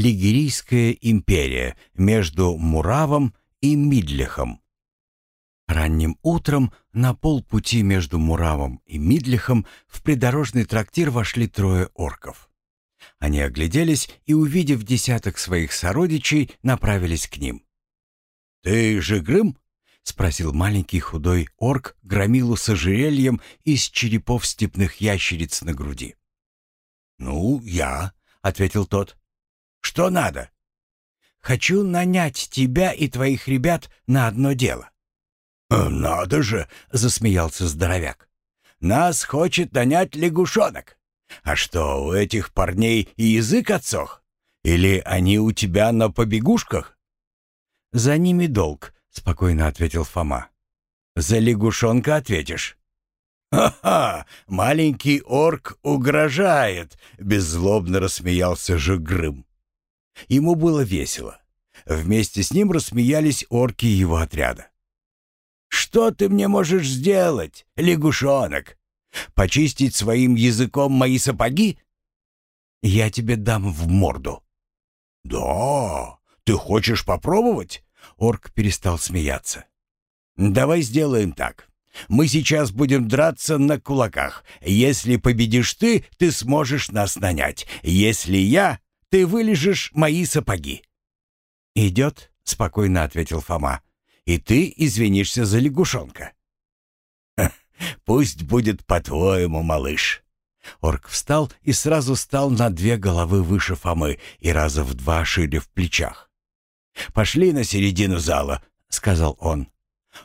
Лигерийская империя между Муравом и Мидлихом. Ранним утром на полпути между Муравом и Мидлихом в придорожный трактир вошли трое орков. Они огляделись и, увидев десяток своих сородичей, направились к ним. «Ты же Грым?» — спросил маленький худой орк громилу с ожерельем из черепов степных ящериц на груди. «Ну, я», — ответил тот. «Что надо?» «Хочу нанять тебя и твоих ребят на одно дело». «Э, «Надо же!» — засмеялся здоровяк. «Нас хочет нанять лягушонок. А что, у этих парней язык отсох? Или они у тебя на побегушках?» «За ними долг», — спокойно ответил Фома. «За лягушонка ответишь». «Ха-ха! Маленький орк угрожает!» — беззлобно рассмеялся Жигрым. Ему было весело. Вместе с ним рассмеялись орки его отряда. «Что ты мне можешь сделать, лягушонок? Почистить своим языком мои сапоги?» «Я тебе дам в морду». «Да, ты хочешь попробовать?» Орк перестал смеяться. «Давай сделаем так. Мы сейчас будем драться на кулаках. Если победишь ты, ты сможешь нас нанять. Если я, ты вылежешь мои сапоги». «Идет», — спокойно ответил Фома. «И ты извинишься за лягушонка». «Пусть будет по-твоему, малыш». Орк встал и сразу стал на две головы выше Фомы и раза в два шире в плечах. «Пошли на середину зала», — сказал он.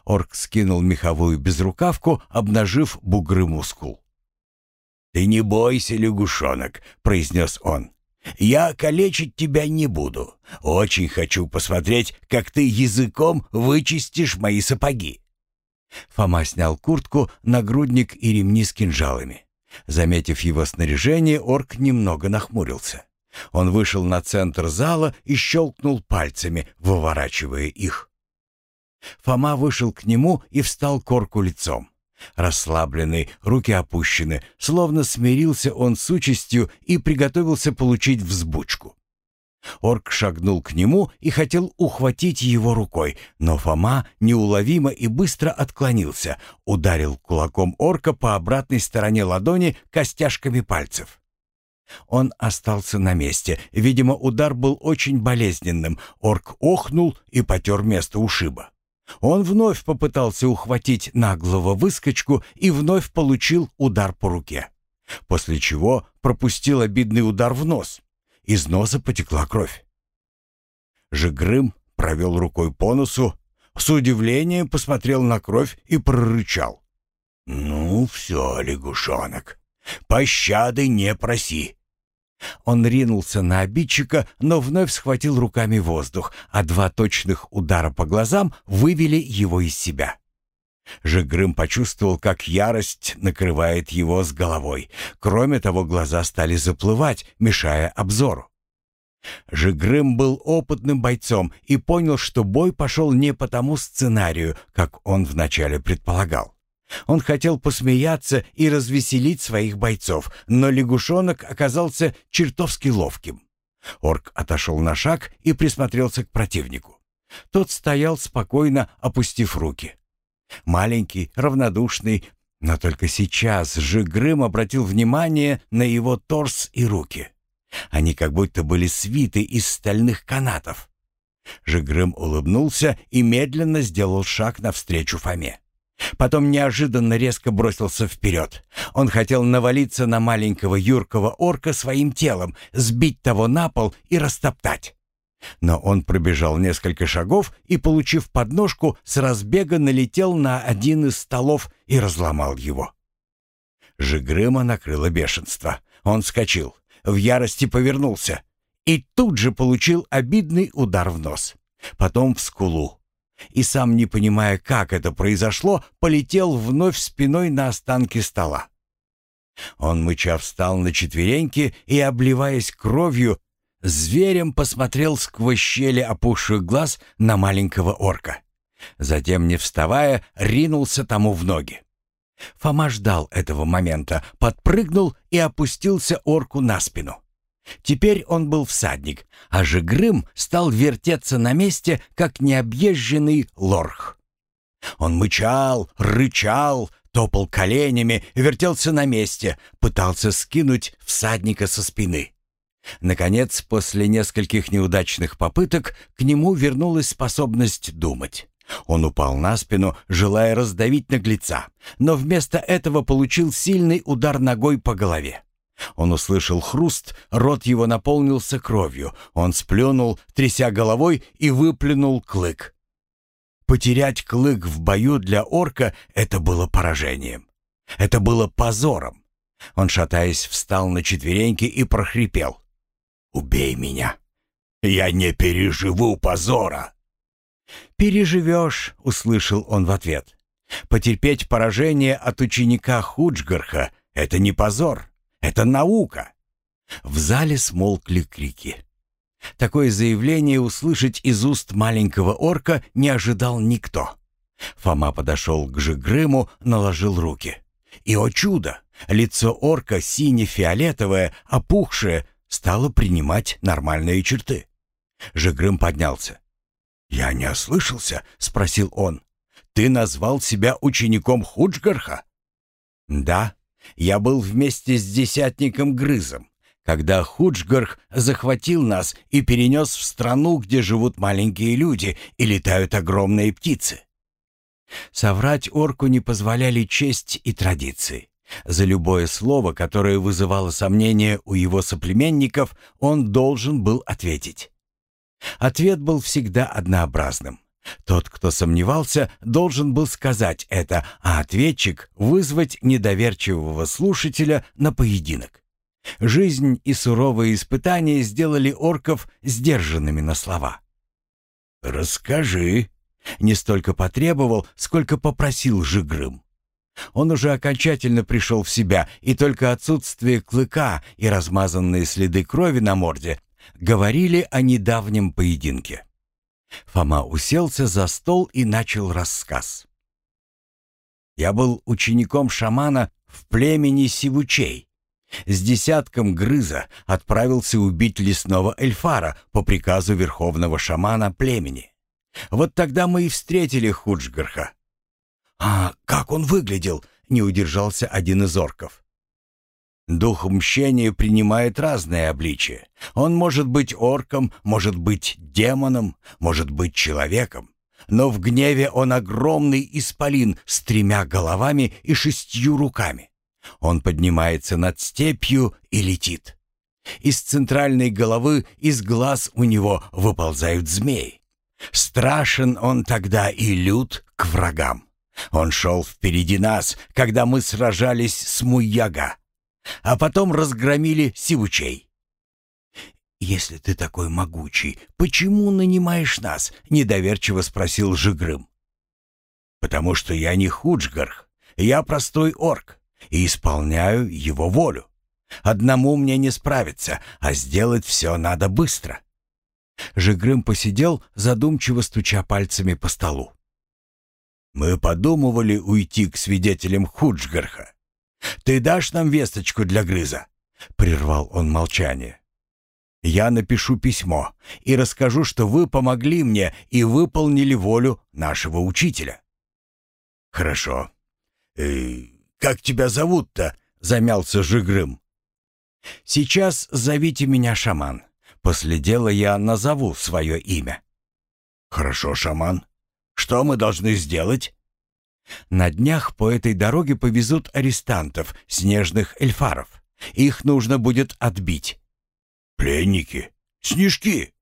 Орк скинул меховую безрукавку, обнажив бугры мускул. «Ты не бойся, лягушонок», — произнес он. «Я калечить тебя не буду. Очень хочу посмотреть, как ты языком вычистишь мои сапоги». Фома снял куртку, нагрудник и ремни с кинжалами. Заметив его снаряжение, орк немного нахмурился. Он вышел на центр зала и щелкнул пальцами, выворачивая их. Фома вышел к нему и встал к орку лицом. Расслабленный, руки опущены, словно смирился он с участью и приготовился получить взбучку. Орк шагнул к нему и хотел ухватить его рукой, но Фома неуловимо и быстро отклонился, ударил кулаком орка по обратной стороне ладони костяшками пальцев. Он остался на месте. Видимо, удар был очень болезненным. Орк охнул и потер место ушиба. Он вновь попытался ухватить наглого выскочку и вновь получил удар по руке. После чего пропустил обидный удар в нос. Из носа потекла кровь. Жигрым провел рукой по носу, с удивлением посмотрел на кровь и прорычал. «Ну все, лягушонок, пощады не проси. Он ринулся на обидчика, но вновь схватил руками воздух, а два точных удара по глазам вывели его из себя. Жигрым почувствовал, как ярость накрывает его с головой. Кроме того, глаза стали заплывать, мешая обзору. Жигрым был опытным бойцом и понял, что бой пошел не по тому сценарию, как он вначале предполагал. Он хотел посмеяться и развеселить своих бойцов, но лягушонок оказался чертовски ловким. Орк отошел на шаг и присмотрелся к противнику. Тот стоял спокойно, опустив руки. Маленький, равнодушный, но только сейчас Жигрым обратил внимание на его торс и руки. Они как будто были свиты из стальных канатов. Жигрым улыбнулся и медленно сделал шаг навстречу Фоме. Потом неожиданно резко бросился вперед. Он хотел навалиться на маленького юркого орка своим телом, сбить того на пол и растоптать. Но он пробежал несколько шагов и, получив подножку, с разбега налетел на один из столов и разломал его. Жигрыма накрыло бешенство. Он вскочил, в ярости повернулся и тут же получил обидный удар в нос. Потом в скулу, и сам не понимая, как это произошло, полетел вновь спиной на останки стола. Он, мыча, встал на четвереньки и, обливаясь кровью, зверем посмотрел сквозь щели опухших глаз на маленького орка. Затем, не вставая, ринулся тому в ноги. Фома ждал этого момента, подпрыгнул и опустился орку на спину. Теперь он был всадник, а Жигрым стал вертеться на месте, как необъезженный лорх. Он мычал, рычал, топал коленями, вертелся на месте, пытался скинуть всадника со спины. Наконец, после нескольких неудачных попыток, к нему вернулась способность думать. Он упал на спину, желая раздавить наглеца, но вместо этого получил сильный удар ногой по голове. Он услышал хруст, рот его наполнился кровью. Он сплюнул, тряся головой, и выплюнул клык. Потерять клык в бою для орка — это было поражением. Это было позором. Он, шатаясь, встал на четвереньки и прохрипел. «Убей меня! Я не переживу позора!» «Переживешь», — услышал он в ответ. «Потерпеть поражение от ученика Худжгарха — это не позор, это наука». В зале смолкли крики. Такое заявление услышать из уст маленького орка не ожидал никто. Фома подошел к Жигрыму, наложил руки. И, о чудо, лицо орка, сине-фиолетовое, опухшее, стало принимать нормальные черты. Жигрым поднялся. «Я не ослышался?» — спросил он. «Ты назвал себя учеником Худжгарха?» «Да, я был вместе с десятником Грызом, когда Худжгарх захватил нас и перенес в страну, где живут маленькие люди и летают огромные птицы». Соврать орку не позволяли честь и традиции. За любое слово, которое вызывало сомнения у его соплеменников, он должен был ответить. Ответ был всегда однообразным. Тот, кто сомневался, должен был сказать это, а ответчик — вызвать недоверчивого слушателя на поединок. Жизнь и суровые испытания сделали орков сдержанными на слова. «Расскажи», — не столько потребовал, сколько попросил Жигрым. Он уже окончательно пришел в себя, и только отсутствие клыка и размазанные следы крови на морде говорили о недавнем поединке. Фома уселся за стол и начал рассказ. «Я был учеником шамана в племени Сивучей. С десятком грыза отправился убить лесного эльфара по приказу верховного шамана племени. Вот тогда мы и встретили Худжгарха. «А как он выглядел?» — не удержался один из орков. Дух мщения принимает разные обличия. Он может быть орком, может быть демоном, может быть человеком. Но в гневе он огромный исполин с тремя головами и шестью руками. Он поднимается над степью и летит. Из центральной головы, из глаз у него выползают змеи. Страшен он тогда и лют к врагам. Он шел впереди нас, когда мы сражались с Муяга а потом разгромили Сивучей. «Если ты такой могучий, почему нанимаешь нас?» — недоверчиво спросил Жигрым. «Потому что я не Худжгарх, я простой орк и исполняю его волю. Одному мне не справиться, а сделать все надо быстро». Жигрым посидел, задумчиво стуча пальцами по столу. «Мы подумывали уйти к свидетелям Худжгарха. «Ты дашь нам весточку для грыза?» — прервал он молчание. «Я напишу письмо и расскажу, что вы помогли мне и выполнили волю нашего учителя». «Хорошо. Э, как тебя зовут-то?» — замялся Жигрым. «Сейчас зовите меня шаман. После дела я назову свое имя». «Хорошо, шаман. Что мы должны сделать?» На днях по этой дороге повезут арестантов, снежных эльфаров. Их нужно будет отбить. Пленники? Снежки?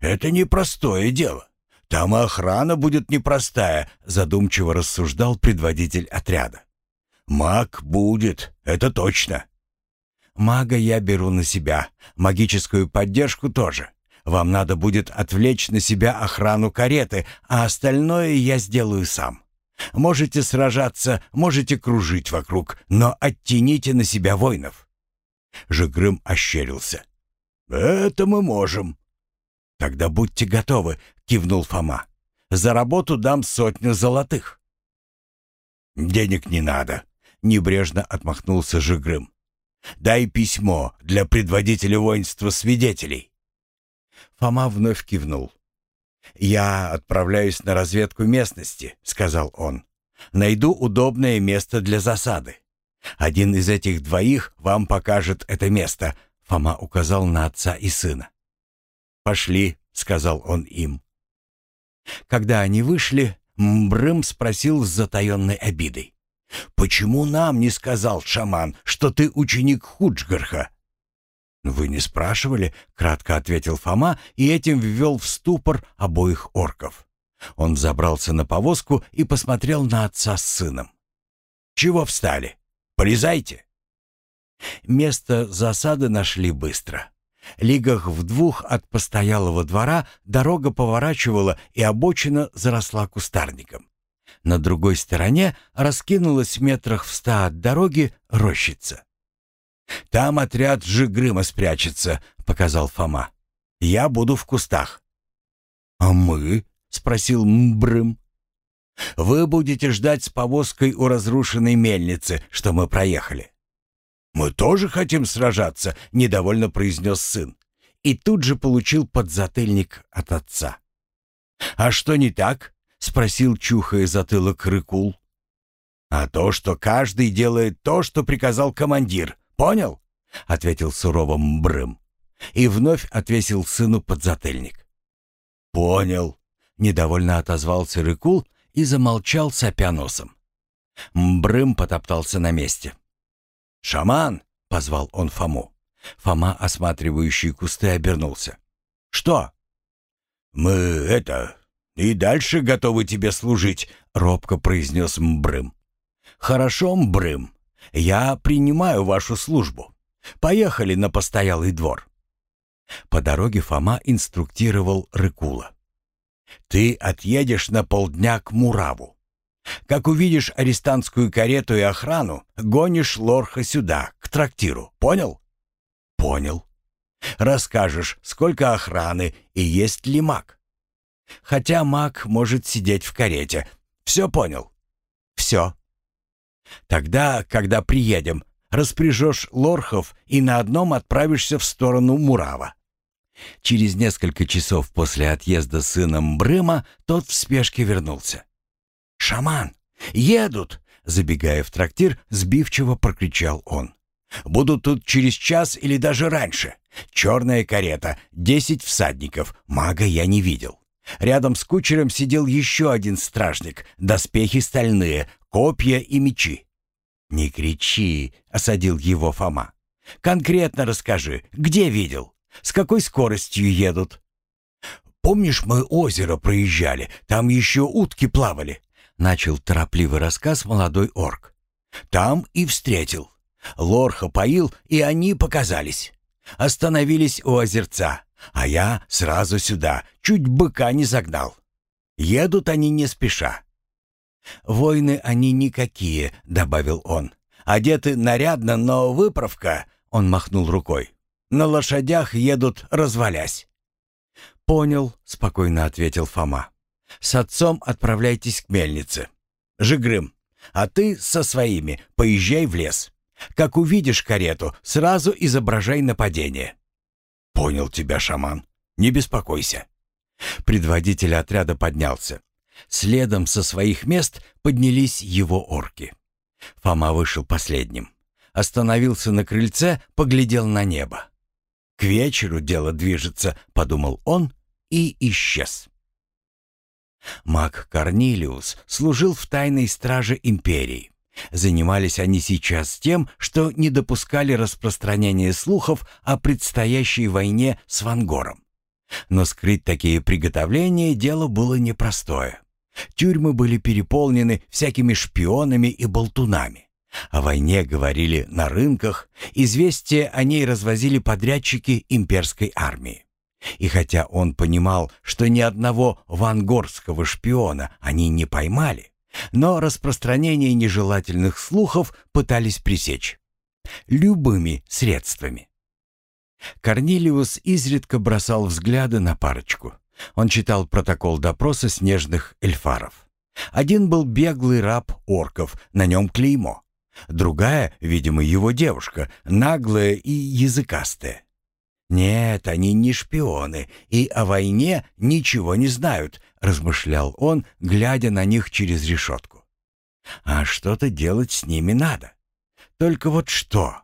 Это непростое дело. Там охрана будет непростая, задумчиво рассуждал предводитель отряда. Маг будет, это точно. Мага я беру на себя, магическую поддержку тоже. Вам надо будет отвлечь на себя охрану кареты, а остальное я сделаю сам. Можете сражаться, можете кружить вокруг, но оттяните на себя воинов». Жигрым ощерился. «Это мы можем». «Тогда будьте готовы», — кивнул Фома. «За работу дам сотню золотых». «Денег не надо», — небрежно отмахнулся Жигрым. Дай письмо для предводителя воинства свидетелей». Фома вновь кивнул. «Я отправляюсь на разведку местности», — сказал он. «Найду удобное место для засады. Один из этих двоих вам покажет это место», — Фома указал на отца и сына. «Пошли», — сказал он им. Когда они вышли, Мбрым спросил с затаенной обидой. «Почему нам не сказал шаман, что ты ученик Худжгарха?» «Вы не спрашивали?» — кратко ответил Фома и этим ввел в ступор обоих орков. Он забрался на повозку и посмотрел на отца с сыном. «Чего встали? Полезайте!» Место засады нашли быстро. Лигах в двух от постоялого двора дорога поворачивала, и обочина заросла кустарником. На другой стороне раскинулась метрах в ста от дороги рощица. «Там отряд Жигрыма спрячется», — показал Фома. «Я буду в кустах». «А мы?» — спросил Мбрым. «Вы будете ждать с повозкой у разрушенной мельницы, что мы проехали. «Мы тоже хотим сражаться», — недовольно произнес сын. И тут же получил подзатыльник от отца. «А что не так?» — спросил, чухая затылок Рыкул. «А то, что каждый делает то, что приказал командир. Понял?» — ответил сурово Мбрым. И вновь отвесил сыну подзатыльник. «Понял», — недовольно отозвался Рыкул и замолчал, сопя носом. Мбрым потоптался на месте. «Шаман!» — позвал он Фому. Фома, осматривающий кусты, обернулся. «Что?» «Мы это... и дальше готовы тебе служить», — робко произнес Мбрым. «Хорошо, Мбрым. Я принимаю вашу службу. Поехали на постоялый двор». По дороге Фома инструктировал Рыкула. «Ты отъедешь на полдня к Мураву. Как увидишь арестантскую карету и охрану, гонишь лорха сюда, к трактиру. Понял? Понял. Расскажешь, сколько охраны и есть ли маг. Хотя маг может сидеть в карете. Все понял? Все. Тогда, когда приедем, распряжешь лорхов и на одном отправишься в сторону Мурава. Через несколько часов после отъезда сыном Брыма тот в спешке вернулся. «Шаман! Едут!» Забегая в трактир, сбивчиво прокричал он. «Будут тут через час или даже раньше. Черная карета, десять всадников, мага я не видел. Рядом с кучером сидел еще один стражник, доспехи стальные, копья и мечи». «Не кричи», — осадил его Фома. «Конкретно расскажи, где видел? С какой скоростью едут?» «Помнишь, мы озеро проезжали, там еще утки плавали. Начал торопливый рассказ молодой орк. Там и встретил. Лорха поил, и они показались. Остановились у озерца, а я сразу сюда, чуть быка не загнал. Едут они не спеша. «Войны они никакие», — добавил он. «Одеты нарядно, но выправка...» — он махнул рукой. «На лошадях едут, развалясь». «Понял», — спокойно ответил Фома. С отцом отправляйтесь к мельнице. Жигрым, а ты со своими поезжай в лес. Как увидишь карету, сразу изображай нападение». «Понял тебя, шаман. Не беспокойся». Предводитель отряда поднялся. Следом со своих мест поднялись его орки. Фома вышел последним. Остановился на крыльце, поглядел на небо. «К вечеру дело движется», — подумал он и исчез. Маг Корнилиус служил в тайной страже империи. Занимались они сейчас тем, что не допускали распространения слухов о предстоящей войне с Вангором. Но скрыть такие приготовления дело было непростое. Тюрьмы были переполнены всякими шпионами и болтунами. О войне говорили на рынках, известия о ней развозили подрядчики имперской армии. И хотя он понимал, что ни одного вангорского шпиона они не поймали, но распространение нежелательных слухов пытались пресечь. Любыми средствами. Корнилиус изредка бросал взгляды на парочку. Он читал протокол допроса снежных эльфаров. Один был беглый раб орков, на нем клеймо. Другая, видимо, его девушка, наглая и языкастая. «Нет, они не шпионы и о войне ничего не знают», — размышлял он, глядя на них через решетку. «А что-то делать с ними надо. Только вот что?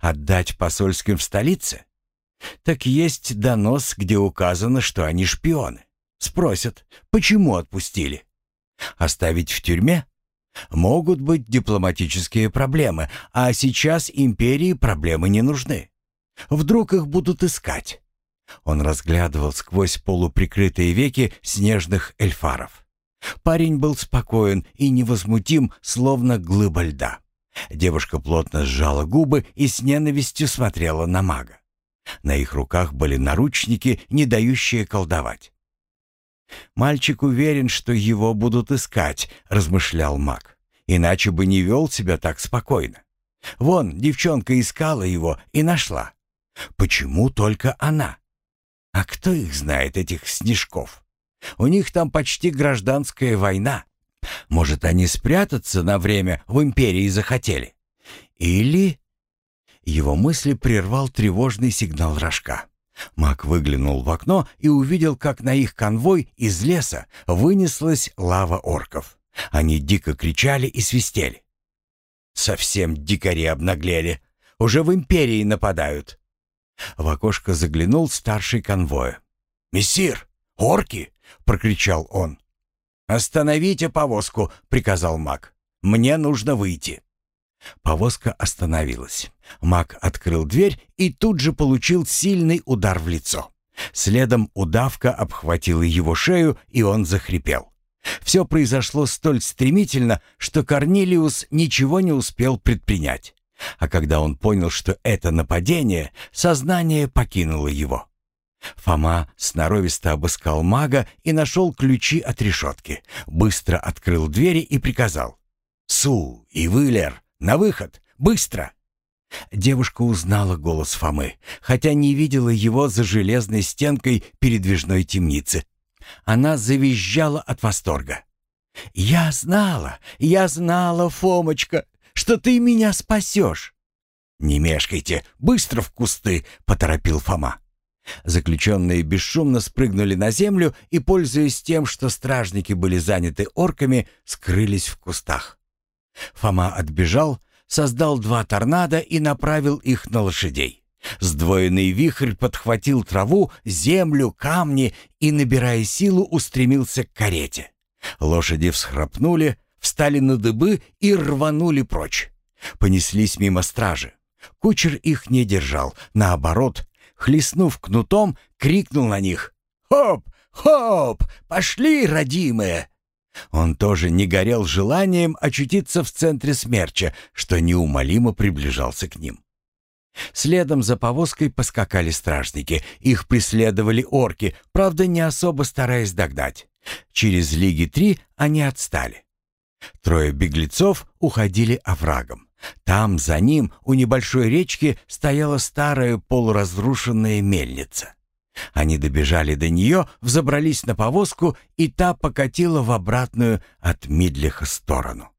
Отдать посольским в столице? Так есть донос, где указано, что они шпионы. Спросят, почему отпустили? Оставить в тюрьме? Могут быть дипломатические проблемы, а сейчас империи проблемы не нужны. Вдруг их будут искать. Он разглядывал сквозь полуприкрытые веки снежных эльфаров. Парень был спокоен и невозмутим, словно глыба льда. Девушка плотно сжала губы и с ненавистью смотрела на мага. На их руках были наручники, не дающие колдовать. «Мальчик уверен, что его будут искать», — размышлял маг. «Иначе бы не вел себя так спокойно. Вон, девчонка искала его и нашла. Почему только она? А кто их знает, этих снежков? У них там почти гражданская война. Может, они спрятаться на время в империи захотели? Или...» Его мысли прервал тревожный сигнал рожка. Мак выглянул в окно и увидел, как на их конвой из леса вынеслась лава орков. Они дико кричали и свистели. «Совсем дикари обнаглели. Уже в империи нападают». В окошко заглянул старший конвоя. «Мессир, орки!» — прокричал он. «Остановите повозку!» — приказал маг. «Мне нужно выйти». Повозка остановилась. Маг открыл дверь и тут же получил сильный удар в лицо. Следом удавка обхватила его шею, и он захрипел. Все произошло столь стремительно, что Корнилиус ничего не успел предпринять. А когда он понял, что это нападение, сознание покинуло его. Фома сноровисто обыскал мага и нашел ключи от решетки, быстро открыл двери и приказал. «Су и Вылер, на выход! Быстро!» Девушка узнала голос Фомы, хотя не видела его за железной стенкой передвижной темницы. Она завизжала от восторга. «Я знала, я знала, Фомочка, что ты меня спасешь!» «Не мешкайте, быстро в кусты!» — поторопил Фома. Заключенные бесшумно спрыгнули на землю и, пользуясь тем, что стражники были заняты орками, скрылись в кустах. Фома отбежал, создал два торнадо и направил их на лошадей. Сдвоенный вихрь подхватил траву, землю, камни и, набирая силу, устремился к карете. Лошади всхрапнули, встали на дыбы и рванули прочь. Понеслись мимо стражи. Кучер их не держал, наоборот, хлестнув кнутом, крикнул на них. «Хоп! Хоп! Пошли, родимые!» Он тоже не горел желанием очутиться в центре смерча, что неумолимо приближался к ним. Следом за повозкой поскакали стражники. Их преследовали орки, правда, не особо стараясь догнать. Через лиги три они отстали. Трое беглецов уходили оврагом. Там, за ним, у небольшой речки стояла старая полуразрушенная мельница. Они добежали до нее, взобрались на повозку, и та покатила в обратную от Мидлиха сторону.